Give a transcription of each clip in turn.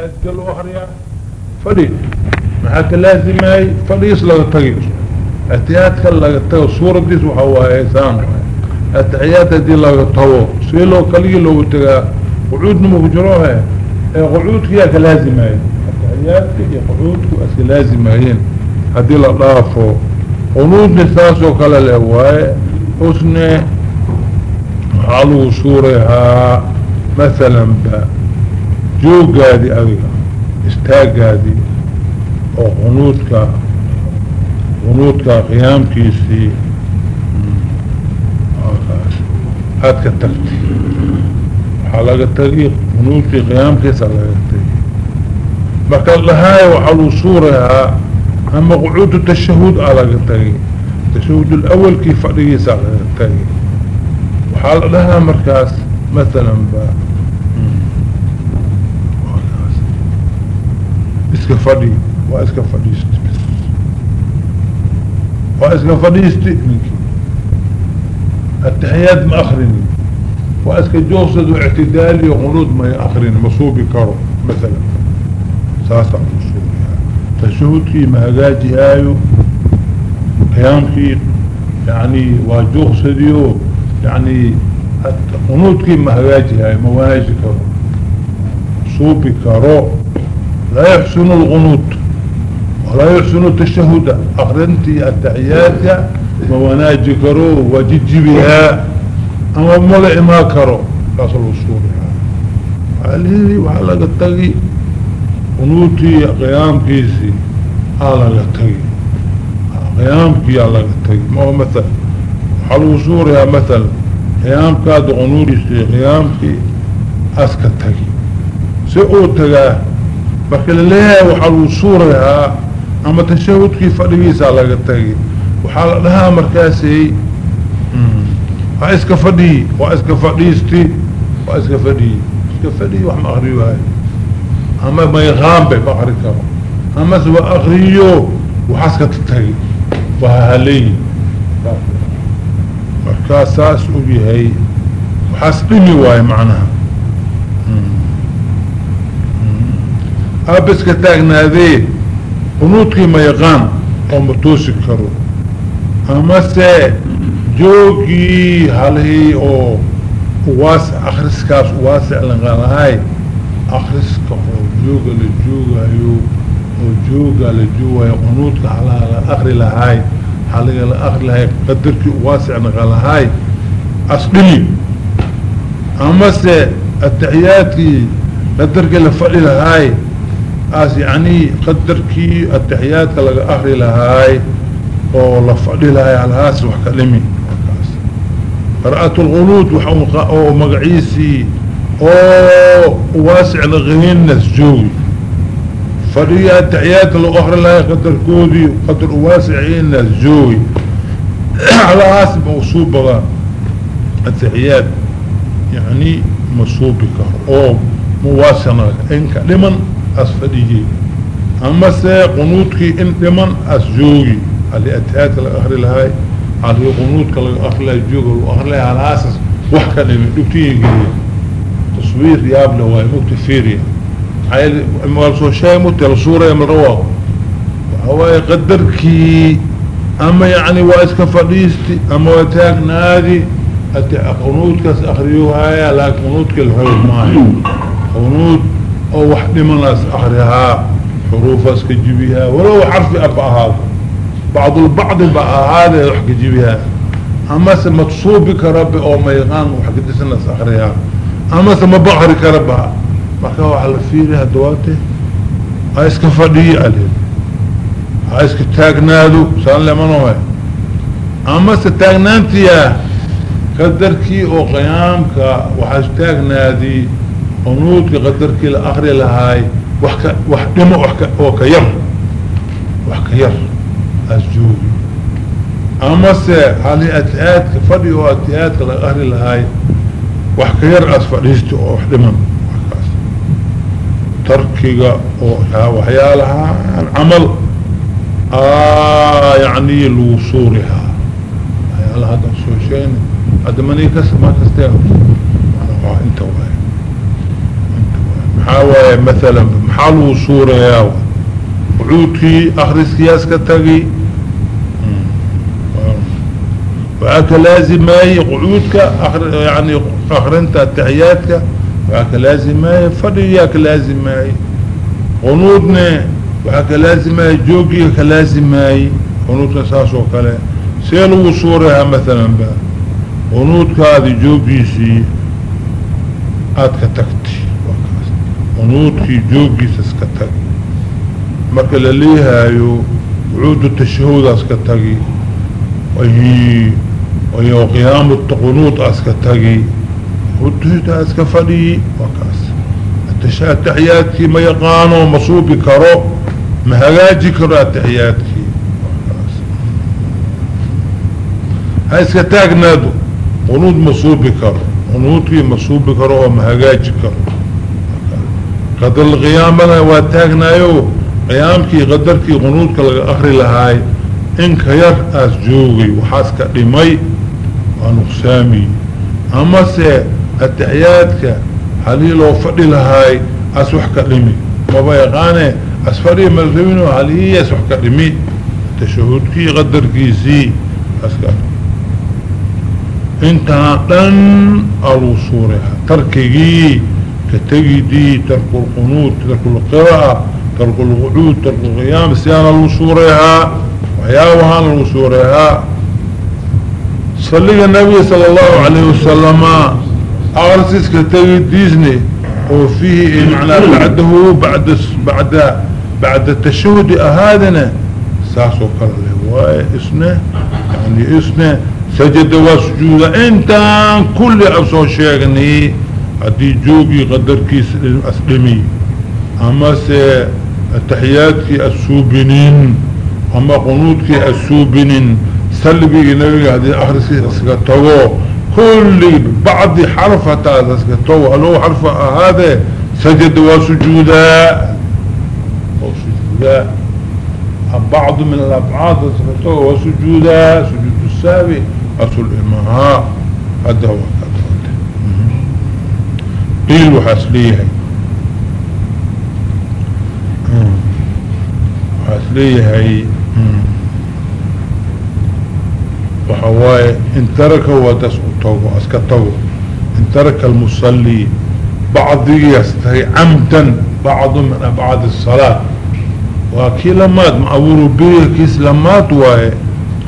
aadka loo akriyaa fadhi maxaa ka laasimayay fadhiis laga tagay atiyaadka laga tago suuradiis waxaa waaye saan atixiyaad haddii laga tago see loo kaligii loogu tagaa qucuudna ma ku jiro ee qucuudka yaa ka laasimaayay atixiyaadka iyo qucuudku aska laasimaayeen haddii la dhaafo qunuudna saasoo kale leh waaye xusne waxaa lagu suurahaa masalan ba joogaadi adiga istaagaadi oo qunuudka qunuudka qiyaamkiisii aad ka tagtay waxaa laga tagiy qunuudkii qiyaamkiisa laga tagiy marka lahaayo waxaa luu suurahaa ama qucuudu tashahuud aa laga tagiy tashahuud alawalkii fadhigiisaa laga tagiy waxaa la dhahaa markaas masalan iska fadhi waa iska fadhiisti waa iska fadhiisti ninkii التحيات ما أخرني وأسك جوصد واعتدالي وغنود ما يأخرني مصوبي كارو مثلا ساسع مصوبي تشهدكي مهجاجي هايو قيامكي يعني واجوصديو يعني غنودكي مهجاجي هايو مواجي كارو مصوبي كارو لا يحسن القنوط ولا يحسن التشهد أقرنتي التعيات ووناجي كرو وججي بها أما ملئ ما كرو قصر الصور عليه وعلى قطقي قنوتي قيام كيسي على قطقي قيام كي على قطقي ما هو مثل حلو سوريا مثل قيام كاد قنوتي قيام كي أسكتقي سئو تقاه marka laleeyahay waxaa lagu suurayaa ama tashahudkii fadhigiisa laga tagay waxaa la dhahaa markaasi ha hmm. iska fadhii waa iska fadhiisti waa iska fadhii iska fadhii wax ma akri waayo ama mayraanbe ma akri karo amase wa akriyo waxaa waxaaska tatagay waa haleeyi markaa saas og yahay waxaas dhimi waayo macnaha ama beska taagnaadee qunuudkii ma yaqaan oo ma toosi karo amase joogii halihii oo uwaas akhriskaas uwaasic lanqalahay akhriska oo jooga la joogayo oo jooga la joogayo qunuudka halaha la akri lahay haliga la akri lahay qadarkii uwaasic naqalahay asdhili amase ataxiyaadkii qadarkii la fadhi lahay as yani qadarkii ataxiyaadka laga akri lahaay oo la fadhi lahaay halhaas wax ka dhimi qira'at اlkhuluud oo magaciisii oo waasicna qaninas joogi fadhigii ataxiyaadka lagu akri lahaay qadarkoodii qadar uwaasicinaas joogi halhaas ma usuubada ataxiyaad yani ma suubi karo oo muwaasana in ka dhiman أصفديه أما سيقنوتك إن لمن أسجوغي اللي أتهات الأخر لهاي على قنوتك الأخر لهاي جوغ الأخر لهاي على أساس وحكا نبتيه تصوير يابلا وهي مكتفيريا عيل مرسو شاي متل صورة من رواه هو يقدرك أما يعني وإسك فريستي أما وتاك نادي أتي قنوتك أخريوها لكن قنوتك الحلو معي قنوت oo wax dhimanaas akrihaa xuruufaas ka jibihaa walow xarfi af ahaado bacdulbacdi ba ahaadee wax ka jibihaa amase matsuubi kara b oo mayqaan wax kadisanaas akrihaa amase ma bakri kara ba marka waxaa la fiiri haddawaate ha iska fadhiyi ale ha iska taagnaado saan lemanohe amase qadarkii oo qiyaamka waxaa istaagnaaday mawluudka qadarkii la akri lahaay wax ka wax dhimo oo ka yar wax ka yar aas joogi amase hali ati-aadka fadhi oo ati la akri lahaay wax ka yar as fadhiisto oo wax dhiman wakaas tarkiga oo waxyaalaha camal yani lagu suurihaa waxyaala haddan soo sheegna hadda mani kas ma kastee inta waay maxaa waaye maalan maxaa lagu suurayaa qucuudkii akriskiyaas ka tagi hmm. waxaa ka laazimaayey qucuudka yani akrinta atixiyaadka waxaa ka laazimaayey fadhiyaa ka laazimaayey qunuudne waxaa ka laazimaayey joogiga ka laazimaayey qunuudka saas oo kale see lagu suurayaa maalan qunuudkaadi joogiisii aad ka tagti qunuudkii joogiisa iska tagi marka la leehaayo wucuudu tashahuda iska tagi iyo qiyaamu qunuud a iska tagi ruduhda iska fadhii waa kaas ataxiyaadkii ma yaqaano ma suubi karo ma hagaaji karo ataxiyaadkii waa kaas ha iska taagnaado qunuud ma suubi karo qunuudkii ma suubi karo oo ma hagaaji karo qadar qiyaamada waa taagnaayo qiyaamkii qadarkii qunuudka laga akri lahaay inka yar aas joogay waxaas ka dhimay waa nuqsaami amase ataxiyaadka halii loo fadhi lahaay as wax ka dhimi maba yaqaane as fadhi marrabino halii as wax ka dhimi tashahudkii qadarkiisii aska intaa dhan aluu suuray tarkigii كتجدي ترك القنوت ترك القراءة ترك الغعود ترك القيام سيانا الوصورها وحياوها الوصورها صلي النبي صلى الله عليه وسلم أغرسيس كتجديزني وفيه معنى بعده بعد بعد بعد التشهد أهادنا ساسو واي وإسنه يعني إسنه سجد وسجود انت كل أبصو شيغني haddii joogii qadarkiisa asdhami amase ataxiyaadkii assuubinin ama qunuudkii assuubinin salligii nebiga haddii akhriskii iskaga tago kulli bacdi xarf hataa iska tago halow xarfa ahaadee sajada waa sujuudaa oo sujuudaa bacdu min alabcaad iska tago waa sujuudaa sujuud saabi asul imahaa hadda waa liil waxaas leeyahay hmm. waxaas leeyahay hmm. waxa waaye in taraka waadaas u tago aska tago in taraka almusalii bacdigias tahay camdan bacdu min abcad الsalaa waa kii lamaad macbuuru bihi kiis lamaad waaye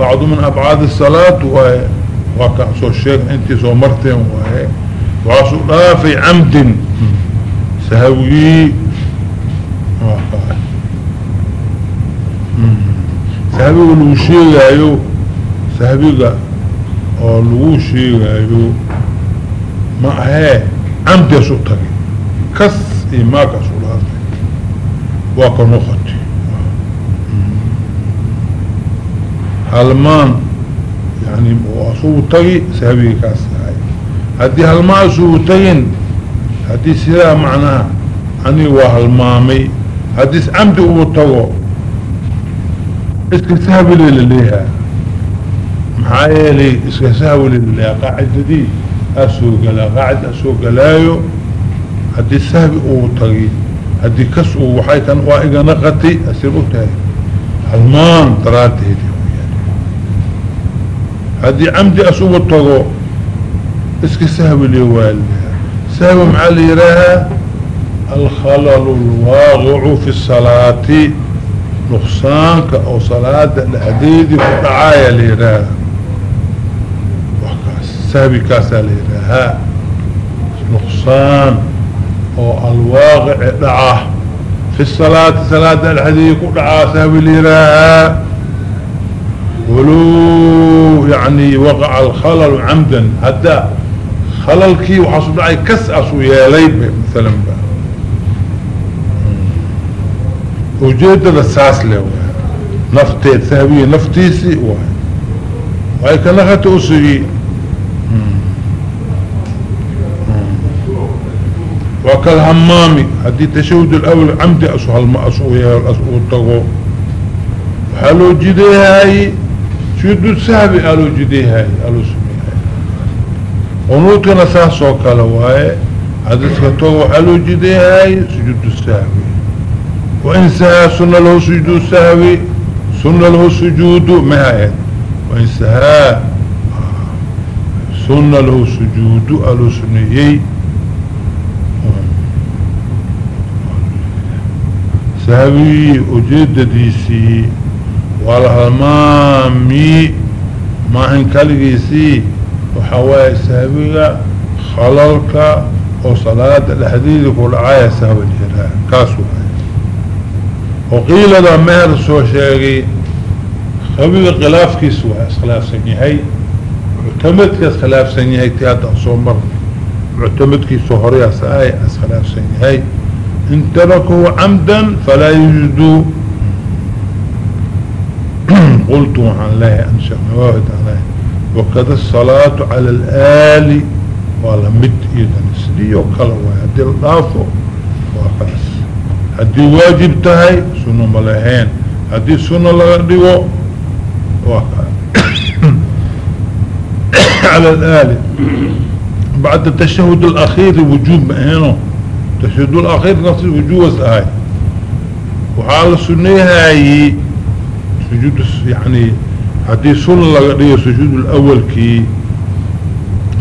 bacdu min abcaad الsalaat waaye waa kaan soo sheegna intii واسو دافي عمد سهوي سهبيغ لو شيغايو سهبيغ oo lagu sheegaayo ma ahee camdees u tagay kas iyo maakaas u dhaartay waa ka noqotay halmaan yani asugu tagi sahabiga kaas haddii halmaasuu tegin haddii sidaa macnaha anii waa halmaamay haddii iscamdi uu tago iska sahwile laleeha maxaa yeelay iska sahwile laleeha qaacidadii asoo galaa qaacida asoo galaayo haddii sahwi uu tagi haddii kas uu waxay tan waa igana qatay asir og tahay halmaan daraaddeedi haddii camdi asugu tago اسك سهب اليوال سهب معلي لها الخلل الواقع في الصلاة نقصانك او صلاة الحديد فتعايا لها سهبي كاسا لها نقصان او الواقع دعاه في الصلاة صلاة الحديد كدعاه سهبي لها ولو يعني وقع الخلل عمدا هذا khalalkii waxaasu dhacay kas asu yeelay maalan ba ujeedada saas le waay nafteed sahbiya naftiisii waay waay kana hata usugii waa kalhamaami haddii tashahud اlawl camdi asu halma as yeelo as uu tago waxaa loo jideehaayey shudu sahbi aa loo jideehaayey qunuudkana saas oo kale waaye xadiiska too waxaa loo jideeyahay sujuudu sahwi wain sahaa sunna lahu sujuudu sahwi sunna lahu sujuudu mahaed wain sahaa sunna lahu sujuudu aloo suneeyey sahwi ujeedadiisii waa la halmaami maahan kaligiisii waxaa waaye sahwiga khalalka oo salaada dhexdeeda ku dhacaya sahwi jiraa kaas waay waqiilada meher soo sheegay sawiga khilaafkiis waa iskhilaafsan yahay muctamadka iskhilaafsan yahay ti hadda soo marnay muctamadkiisa horeyaas ay iskhilaafsan yahay in tarakahu camdan falaa yajudu qultu waxaan leehay وقد الصلاة على الآل وعلى مد إذن سديو كلا وهدي الضافو وقاس هدي واجب تهي سنة ملهين هدي سنة لغديو وقاس على الآل بعد التشهد الأخير وجوب مهنه تشهد الأخير نفس وجوز هاي وحال السنة هاي سجود يعني haddii sun laga dhigo sujuud اlawalkii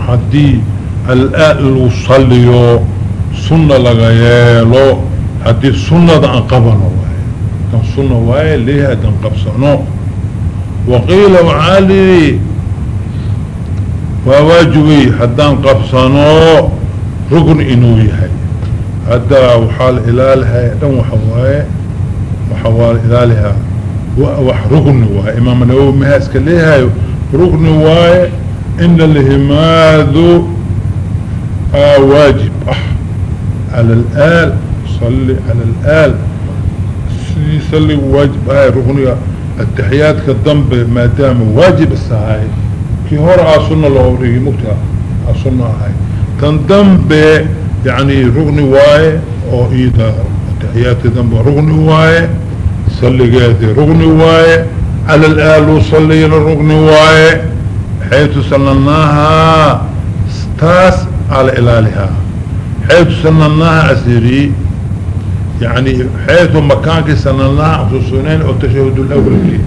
haddii al-a lagu saliyo sunna laga yeelo haddii sunada aan qabano waayo dan sunna waaye leeha adan qabsano waqiila waxaa lihi waa waajibay haddaan qabsano rukn inuu yahay hadda waxaa ilaalihay dhan waxa waaye waxaa waa wax rugni waaye imaam nawowi mahaa iska leeyahayo rugni waaye in lalhimaado waajib ah cala alaal salli cala alaal sidii salliga waajib ahay rugniga ataxiyaadka dambe maadaama waajib isahay kii hore aa sunna loo dhigi mugtaa ah, aa sunna ahay tan dambe yani rugni waaye oo iyada ataxiyaadka dambe rugni waaye صلقاتي رغني واي على الآل وصلينا رغني واي حيث سنناها ستاس على إلالها حيث سنناها أسيري يعني حيث مكانك سنناها أسسنين أو التشهد الأول كي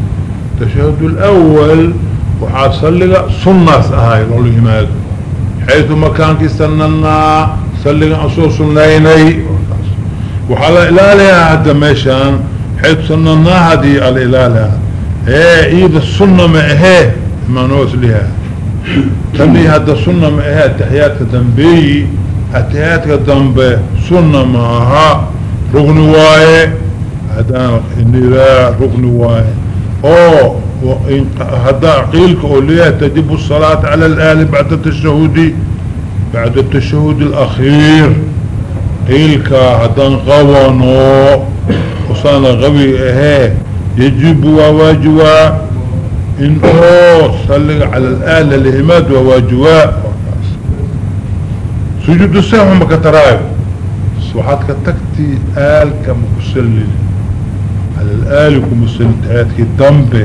التشهد الأول وحاد صلق سنة سهاي رغل إماد حيث مكانك سنناها صلق أسسنيني وحال إلالها هذا ميشان cid sunanaa hadii alilaala ee iida sunna ma ahee manoos lihaa tanii hadda sunna ma ahee ataxiyaadka dambeeyi ataxiyaadka dambe sunna ma aha rugni waaye hadaan nilaa rugni waaye oo haddaa qiilka oo leeyahay tajibu الsalaata calى اlaali bacda tashahudi bacda tashahudi اlakhiir qiilka haddaan qabano usaan la qabi ahee yajibu waa waajibaa in oo salliga cala alaahli alimaad waa waajibaa sujuudu sahwi ma ka taraayo waxaad ka tagtii aalka ma ku sallin cala alaali kuma sallinta aadkii dambe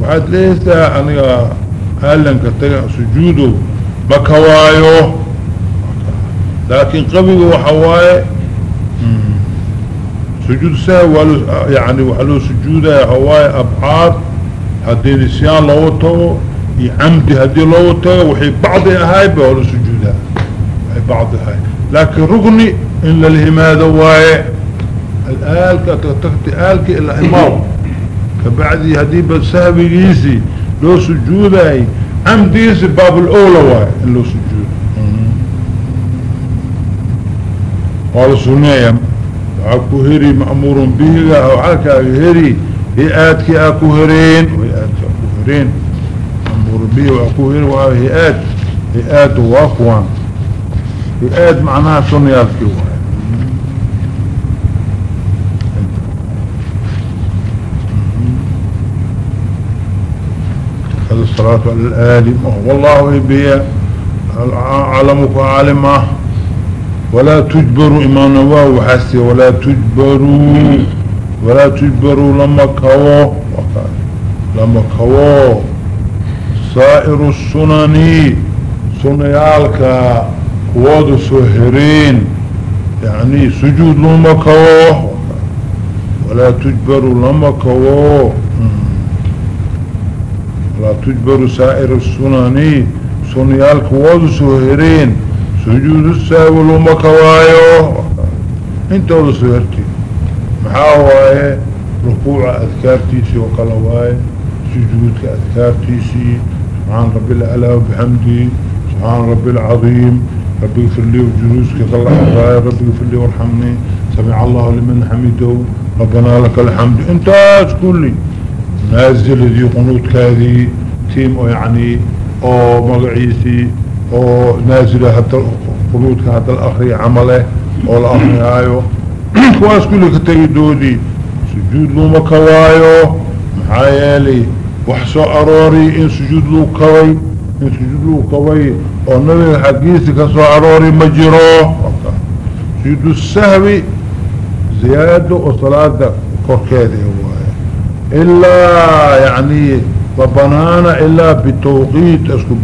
waxaad leesaa aniga aalanka taga sujuudo ma ka لكن قبل وحواي سجود سهو يعني وحلو سجودة هواي أبعاد هدي نسيان لوتو يعمد هدي لوتو وحي بعض هاي بأولو سجودة هاي بعض هاي لكن رقني إلا الهمادة واي الآلكة تكتكت آلك إلا إمام كبعدي هدي بسهب يجيسي لو سجودة عمد يسي باب الأولى واي اللو سجودة قال سنية وعكو هري مأمور به وعكا هري هئاتك أكو هرين وهئاتك أكو هرين مأمور به وعكو هري وهئات هئات وأخوان هئات معناها سنية الكوان هذا الصلاة على الآلم والله بي عالمك عالمه ولا تجبروا إمان واو حسي ولا تجبروا ولا تجبروا لما كواه لما كواه سائر السنن سنيالك قواد سهرين يعني سجود لما كواه ولا تجبروا لما كواه ولا تجبروا سائر السنن سنيالك قواد سهرين sujuudu saawi luma kawaayo intooda soo hartay maxaa waaye rukuuca adkaartiisii oo kale waaye sujuudka adkaartiisii subxaana rabbi alaclaa bixamdihi subxaana rabbi alcadiim rabbiga firlii junuuska kala xaqaayo rabbiga firlii warxamni samica allahu liman xamidow rabbanaa laka alxamdu intaas kulli naaziladii qunuudkaadii tiim oo yacni oo magaciisii oo naazila hadda quluudka hadda la akriya camale oo la akriyaayo kuwaas kulli ka tegidoodii sujuud looma kawaayo maxaa yeelay wax soo aroori in sujuud lagu kabay in sujuud lagu kabay oo nabiga xaggiisi ka soo aroori ma jiro sujuud sahwi ziyaado oo salaada korkeeda waaye ilaa yani ma banaana ilaa bitawqiit isku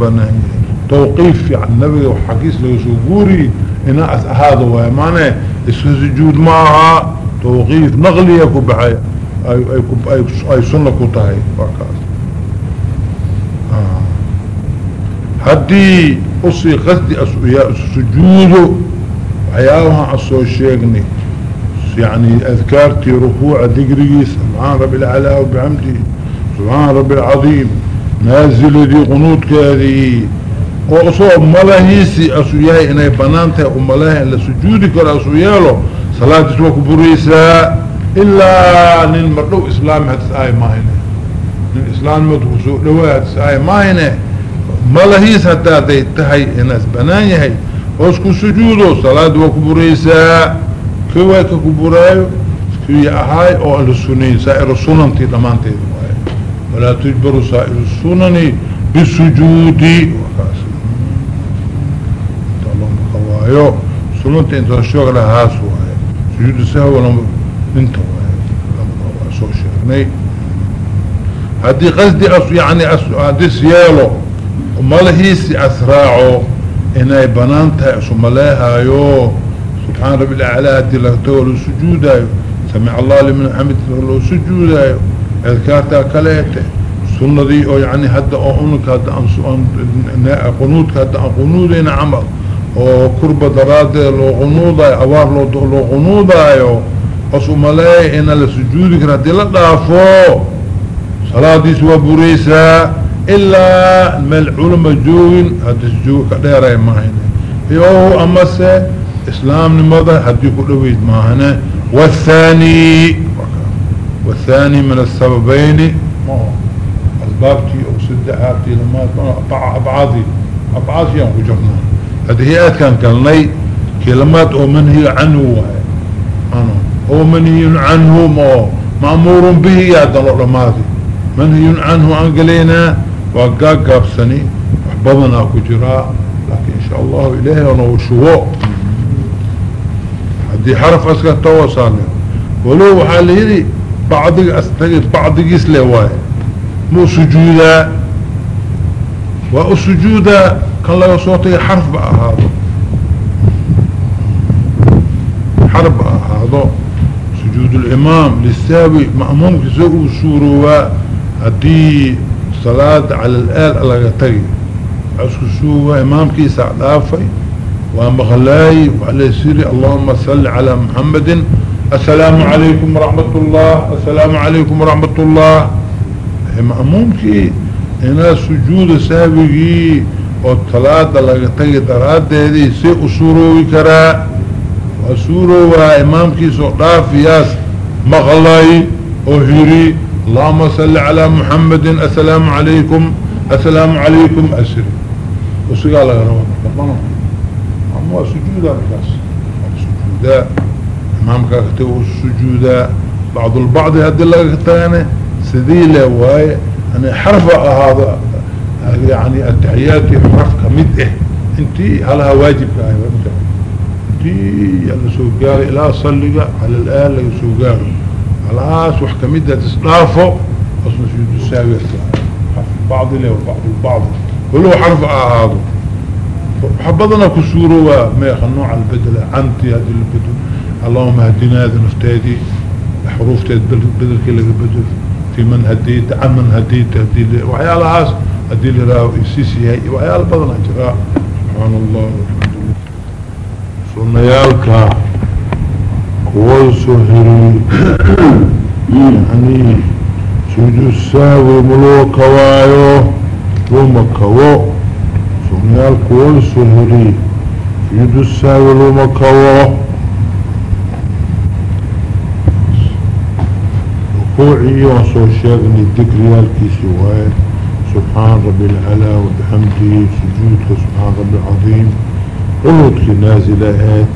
توقيف يعني النبي حكيس لو سوقوري إناس هذا ويمانه السجود معها توقيف نغلي يكو بحي أي, أي, أي, أي سنة كتاهي وكاس هدي أصي قصدي سجوده عياوها أصو الشيقني يعني أذكارتي ركوع ذكري سبحان رب العلاء وبعمدي سبحان رب العظيم نازل دي قنوتك هذه oo isagoo malahiisii asuu yahay inay banaan tahay umalaha in la sujuudi karo asu yeelo salaadiis waa ku buraysaa ilaa nin mardhow islaami hadis aay maahine nin islaamnimadu kusoo dhawaa ah hadis aay maahine malahiis hataa tahay inaas banaan yahay oo isku sujuudo salaadi waa ku buraysaa ki waa ka ku buraayo kii ahaay oo aan la sunayn saa'ir sunantii dhammaanteeda waaye walaa tujbaru saa'ir sunani bisujuudi wakaas waayo sunanta inta shoog lahaas waayo sujuudu sahwana inta waayo soo sheegnay haddii qasdi as yani hadis yeelo malahiisi asraaco inay banaan tahay isu maleehaayo subxaana rabbi laclaa haddii laga tago loo sujuudaayo samic allah liman xamid lo sujuudaayo adkaartaa kaleete sunadii oo yani hadda oo unka hadda aanqunuudka hadda aan qunuudayna camal oo kurba daraadeed loo qunuudayo abaar loo loo qunuudaayo as umaleeya inaan la sujuudi kara haddii la dhaafo salaadiisi waa buraysaa ilaa meel culama joogin haddii sujuud ka dheeraya maahane iyo amase islaamnimada haddii ku dhaweyd maahane wathani wathani min asababayni asbaabtii oo saddexaad iyo lamaad abcaadii abcaadiyaan ku jirnaa adiyaadkan galnay kelmaad oo manhiga canhu waay an oo manhiyun canhum oo ma'muurun bihi yaadan loo dhamaadi manhiyun canhu aan galaynaa waa gaagaabsani wax badanaa ku jiraa laakiin insha allahu ilaahay onau shubo haddii xaraf askata wasaale walow waxaa la yidhi bacdiga astagi bacdigiis le waaye muu sujuudaa waa usujuudaa kan laga soo tagay xarfba ahaado xarba ahaado sujuud اlimaam lisaawi ma'muumka se uu suuroobaa haddii salaada cala alaal laga tagay isku suuga imaamkiisaa dhaafay waa maqlaay waa la siri allahuma salli calaa muxamadin assalaamu calaykum waraxmat ullah assalaamu calaykum waraxmat ullah ma'muumkii inaa sujuuda saabigii oo talaada laga tagi daraaddeedii si u suuroowi karaa waa suuroowaa imaamkiisoo dhaafiyaas maqlay oo hiri allahuma salli calaa muxamedin assalaamu calaykum assalaamu calaykum asri usigaa laga raba ama waa sujuudaa markaas waa sujuudaa imaamkaa ka tagi sujuudaa bacdulbacdi haddii laga tagane sidii le waaye ani xarfa ahaada يعني التحياتي حرف كمد إه انتي هلها واجب كأي وابدأ انتي يلا سوقاري لا صلق على الآن لك سوقاري خلاص وحكمدها تصنافه أصلا شو تساوي حرف البعض له وبعض البعض ولو حرف هذا حبضنا كسوره ما يخنوع البدل عنتي هذه البدل اللهم هدينا هذه نفتادي حروف تبدل كل بدل في من هديت عمن هديت هديت وحيالها هذا hadii liraaho isiis yahay waxyaala badan a jiraa subxaan allah sunayaalka kuwada soo heriyey yani sujuud saawi maloo kabaayo luma kabo sunayaal kuwada soo heriyey sujuud saawi luma kabo rukuuciyo aan soo sheegnay dikriyaalkiisi waaye سبحان رب العلا وبحمده سجود سبحان رب العظيم قلوتك نازلة هات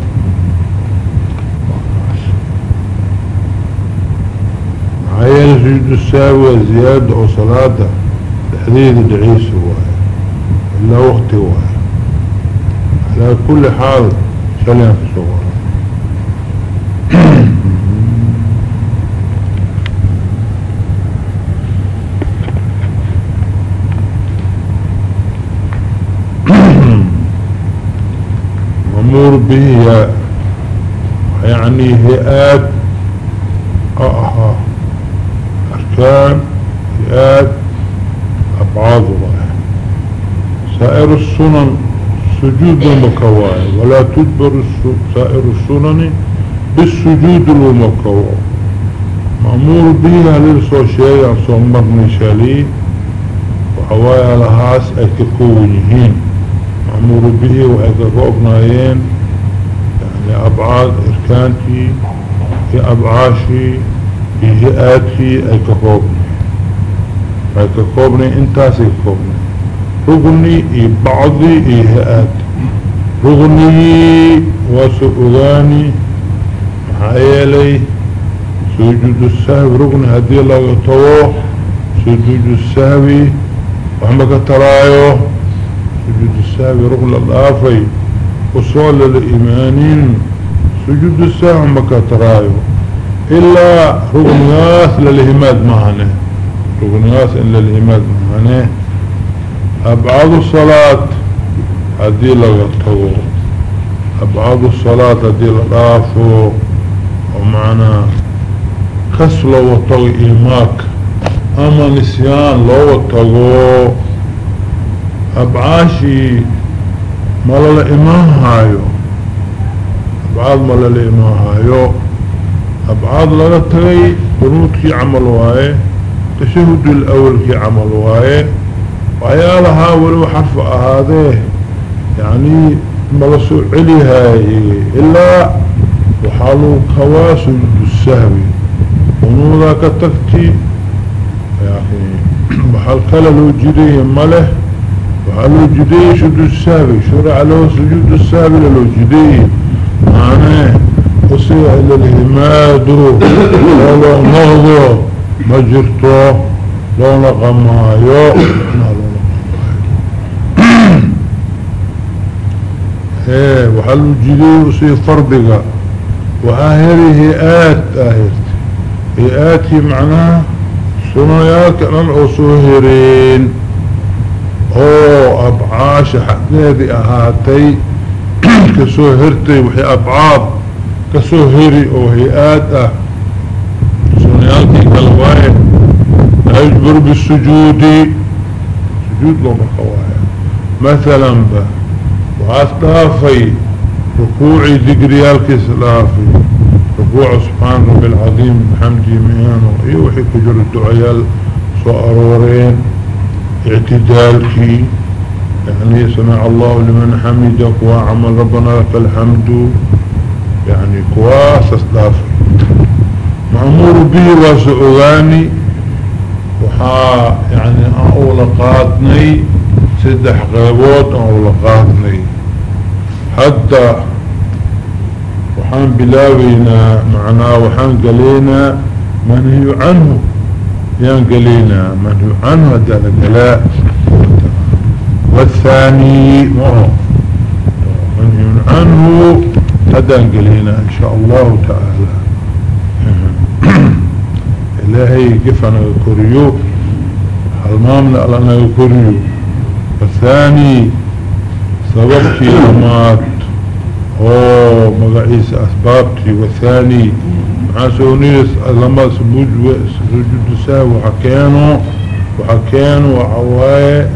معايا سجود الساوي زيادة وصلاة تحديد العيس هو إلا وقت هو على كل حال سلام سواء أمور بها يعني هيئات أها أركان هيئات أبعاد الله سائر السنن سجود المكواي ولا تدبر سائر السنن بالسجود المكواي مأمور بها للسو شيء عصو مرني شاليه وحوايا لهاس أكتكونيهين المأمور به وأقبقنايين يعني أبعاد إركانتي في أبعاشي في جئاتي أكفوبني أكفوبني انتاسي كفوبني رغني بعضي إيهات رغني وسؤغاني حيالي سجود السهو رغني هدي الله يطوه سجود السهوي وحمك ترايوه سجود السهو رغل الآفي وصول للإيمانين سجود السهو مكترايو إلا رغناس للهماد معنا رغناس إلا للهماد معنا أبعاد الصلاة هذه لغطه أبعاد الصلاة هذه لغطه ومعنا كسل وطغي إيماك أما نسيان لو وطغوه abcaashii ma lala imaan haayo abcaad ma lala imaan haayo abcaad laga tagay qunuudkii camal waaye tashahud alawalkii camal waaye waxyaalahaa walow xarfa ahaadee yacnii ma la soo celihaayey ilaa waxaa lagu kabaa sujuudu sahwi qunuudaa ka tagti yani waxaa kale loo jiraya ma leh وعلى جدي شد السابق شرع له سجود السابق له جدي معناه أصيح للإماد ولو نهضه ما جرته لو نقمايو ايه وحلو جدي أصيح فرضك وآهره آت آهرت هي آتي معناه سنوياك أن الأصوهرين oo abcaasha xaqeedii ahaatay kasoo hertay wixii abcaad kasoo heri oo hay-aad ah sunayaalkii kale waaye laa yujbar bisujuudi sujuud loo marka waaye mathalanba waxaas dhaafay rukuucii digriyaalkiisa dhaafay rukuuca subxaan rabbi alcadiim xamdi miano iyo waxay ku jiro ducayaal soo arooreen اعتدالكي يعني سمع الله لمن حمدك وعمل ربنا لك الحمد يعني كواس اصدافي معمور به واسعواني وحا يعني اولقاتني سدح غيبوت اولقاتني حتى وحان بلاوينا معناه وحان قلينا من هي عنه يان قلينا منه عنه هذا قلاء والثاني معه منه عنه هذا قلينا إن شاء الله تعالى إلهي كيف أنا كوريو المامنا أنا كوريو والثاني سببتي أمات أوه مقعيس أسبابتي والثاني معاسونيس لما سبوج سجود ساو وحكانوا وحكانوا وحواي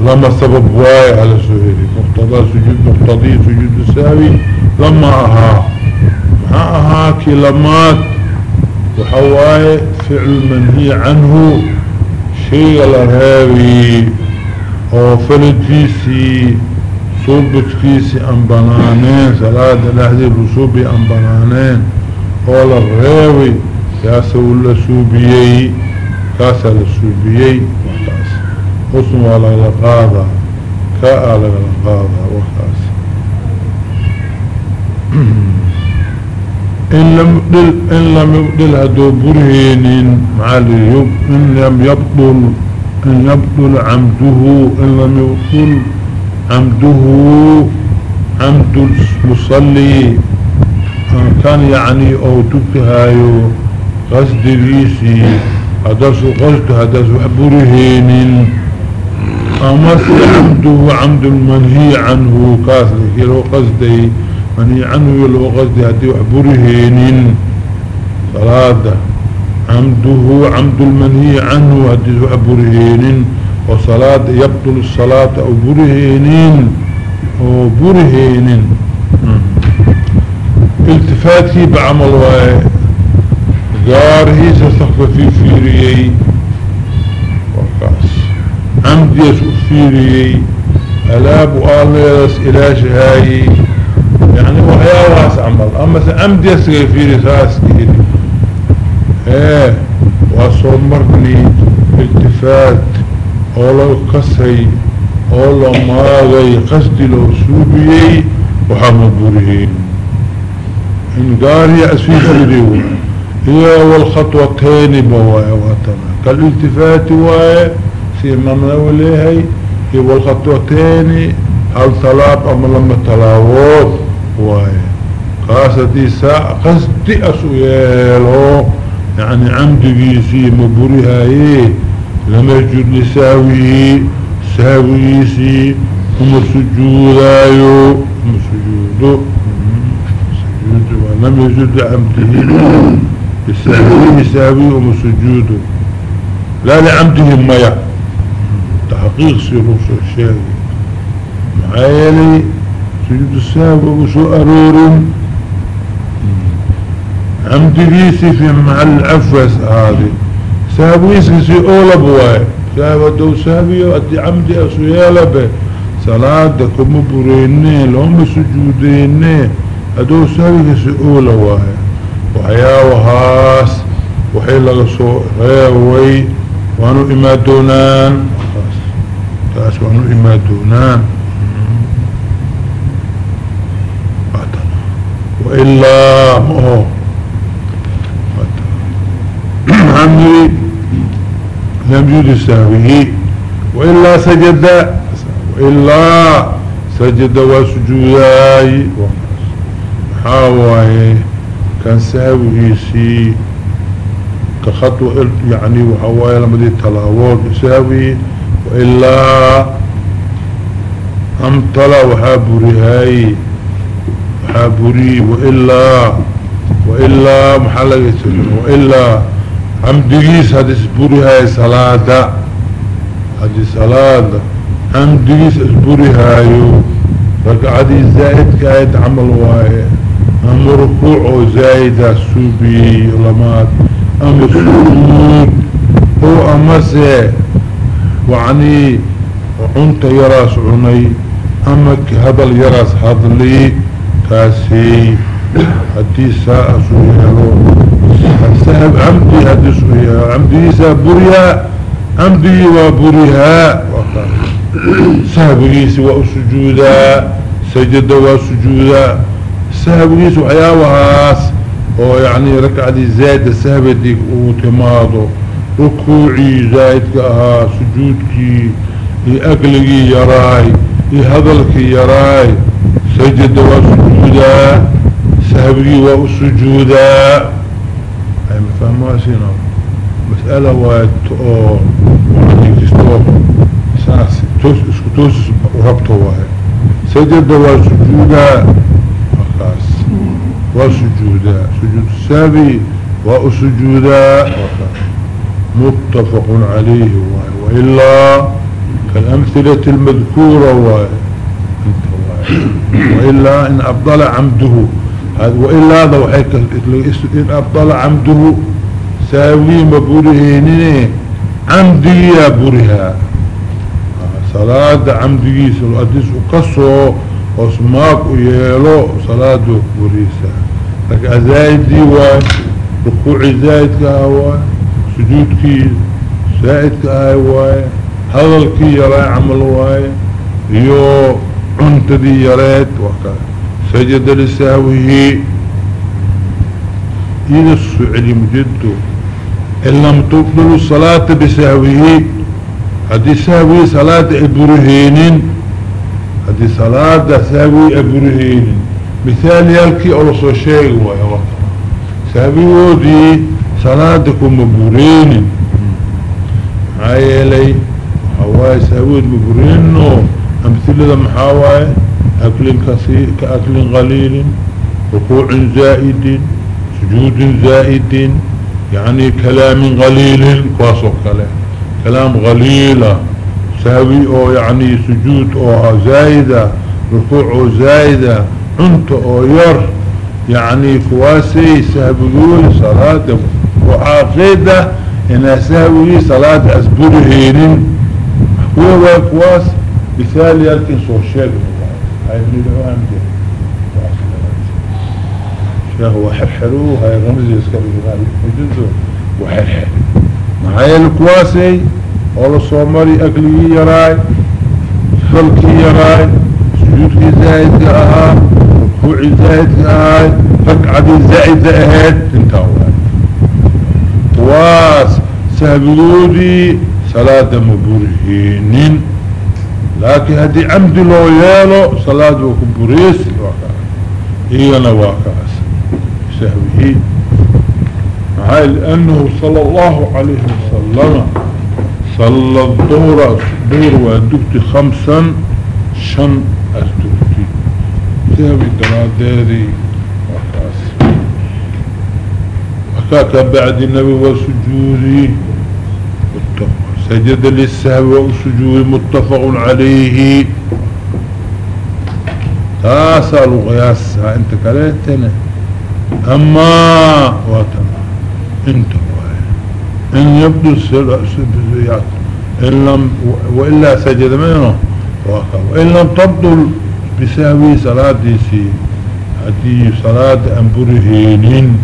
لما سبب واي على سهيري مقتضى سجود مقتضي سجود ساوي لما اها ما اها كلمات وحواي فعل منهي عنه شيء لهاوي وفلتيسي صوبتكيسي انبنانين ثلاثة لحظة بصوبي بنانين oo la reebay kaasuu la suubiyey kaasaa la suubiyey markaas husn waa lagala qaadaa kaa lagala qaadaa wakaas in lam dhil in lam yubdil hadduu burheenin maxaa lii in lam yabdul in yabdul camduhu in lam yubdul camduhu camdu lmusalli كان يعني او تبكهايو قصد ليسي هداسو قصد هداسو حبورهين امس عمده عمد المنهي عنه كاثر كيلو قصدي منهي عنه يلو قصدي هديو حبورهين صلاة عمده عمد المنهي عنه هديو حبورهين وصلاة يبطل الصلاة او برهين او برهين iltifaadkiiba camal waaye gaarhiisa safka fii fiiriyey warkaas camdiyaas u fiiriyey alaabu aaleedaas ilaashahaayey yani waxyaabahaas camal amase camdiyaasgay fiiri saas iri ee waa soo marnii iltifaad oo loo kasay oo la maagay qasdi loo suubiyey waxaa ma burihiin انقاري اسفيف اليو هي والخطوتين بوايا واتنا كالالتفات وايا في ممنو ليهي هي والخطوتين هل طلاب اما لما تلاوض وايا قاستي ساعة قصدي اسويالو يعني عمدي في مبوريها ايه لما يجد لساوي ساويسي هم سجودايو هم سجودو لم يسجد لعمده يستهوي يستهوي ومسجوده لا لعمده ميا تحقيق سيروس الشيء معايلي سجود السابق وسوء أرور عمده سفن مع الأفس هذه سابويس كسي أولا بواي سابا دو سابيو أدي عمدي أسويالا به صلاة كم برينيه لهم سجودينيه adoo saaligiisa oola waaye waxyaabahaas waxay laga soo reeway waanu imaan doonaan taas waanu imaan doonaan وإلا مؤه عمري لم يجد سهوه وإلا سجد وإلا سجد وسجوداي وإلا waxaa waaye kan sahwigiisii kakhadwa yani waxaa waaye lamadii talaabood sahwi ilaa amtala waxaa burihaaye waxaa buriye wailaa wailaa maxaa laga wailaa xamdigiis haddi isburihaaya salaada haddii salaada xamdigiis isburihaayo rakacadii zaa'idka ayd camal waaye أما ركوع زايدة سوبي لماد أما سجود هو أمسه وعني عنت يراس عني أما هبل يراس هضلي تاسي هدي ساعة سويلو سهب عمدي هدي سويلو عمدي سابوريا عمدي وابوريها سهب قيسي وأسجودا سجد وسجودا سهويس وحياوهاس او يعني ركعة دي زايدة سهوة دي وتماضو ركوعي زايد كاها سجودكي اقلقي يراي هذلك يراي سجد وسجودا سهوي وسجودا اي مفهموا اسينا مسألة واتقو وعندك تستوق ساسي توس اسكتوس وربطوا سجد وسجودا وسجودا سجود السابي وأسجودا متفق عليه وإلا كالأمثلة المذكورة وإلا إن أبضل عمده وإلا ذو حيك إن أبضل عمده ساوي مبورهينين عمدي يا بورها صلاة عمدي سلو أدس وكسو وصماك ويالو صلاة وكوريسة لك أزايد ديوان ركوع زايد كهوان سجود كي زايد كهوان هذا الكي يرى عمل واي يو انت دي يريد وكا سجد لساوه إذا السعلي مجده إن لم تقبلوا الصلاة بساوه هذه ساوه صلاة إبرهينين هذه صلاة سابي أبرهين مثال يالكي أولو شيء ويوك سابي ودي صلاتكم مبورين عيالي هواي سابي مبورين أمثلة محاواي أكل كثير كأكل قليل ركوع زائد سجود زائد يعني كلام قليل كواسو كلام كلام قليلا sahwi oo yacni sujuud oo ah zaayida rukuuc oo zaayida cunto oo yar yacni kuwaasay sahwigood salaada waxaa qeeda inaa sahwigii salaada asburaheynin kuwa waa kuwaas mithaali halkin soo sheeg sheekh waxirxiru hay ramzi iska dhigraa ujudo waxirxir maxaa yeele kuwaasay أولا صومري أكلي يراي فلكي يراي سجودك زائد أها ركوعي زائد أها فقعدي زائد أهد انتهوا واس سابقودي صلاة مبرهينين لكن هدي عمد لو يالو صلاة وكبريس إيانا واكاس سهوهي معاي لأنه صلى الله عليه وسلم صلى الظهر دور وادكت خمسا شن أستكتي تابي دلاداري وحاس وكاكا بعد النبي وسجودي سجد للسهو وسجود متفق عليه تاسأل غياسها انت كليتنا اما واتنا انتم إن يبدو السبزيات إن لم وإلا سجد منه وإن لم تبدل بساوي صلاة ديسي هدي صلاة أنبرهينين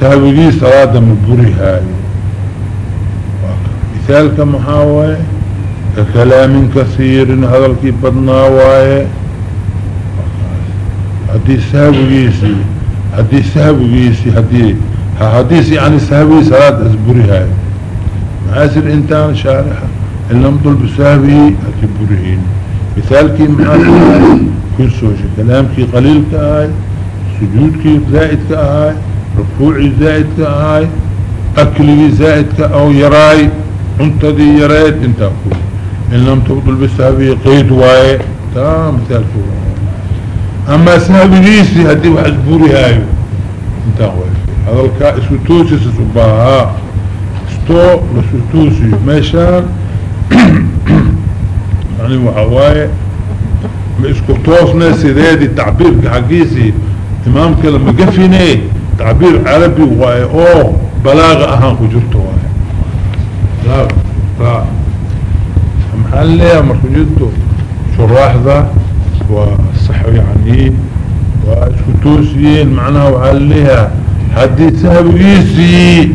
ساوي صلاة أنبرهاي مثال كمحاوي ككلام كثير هذا الكبرنا واي هدي ساوي هدي ساوي هدي حديث يعني السهبي صلاة أزبريها معاسر انتان شارحة إن لم طلب السهبي أتبرهين مثالكي معاسر كل سوشي كلامكي قليل كهاي سجودكي زائد كهاي ركوعي زائد كهاي أكلي زائد كأو يراي انتدي يرايد انتاكو إن لم تبطل بالسهبي قيد واي تمام مثالكي أما سهبي ليسي هدي وحزبوري هايو انتاكو هذا اسكو توسيس استو لسو توسي يعني وحواي اسكو توس ناسي ذادي تعبير حقيسي امام كلمة قفيني تعبير عربي واي اوه بلاغة اهان خجرته واي لا لا محلي امر شراح ذا وصحو يعني واسكو معناه وعليها حديث أبيسي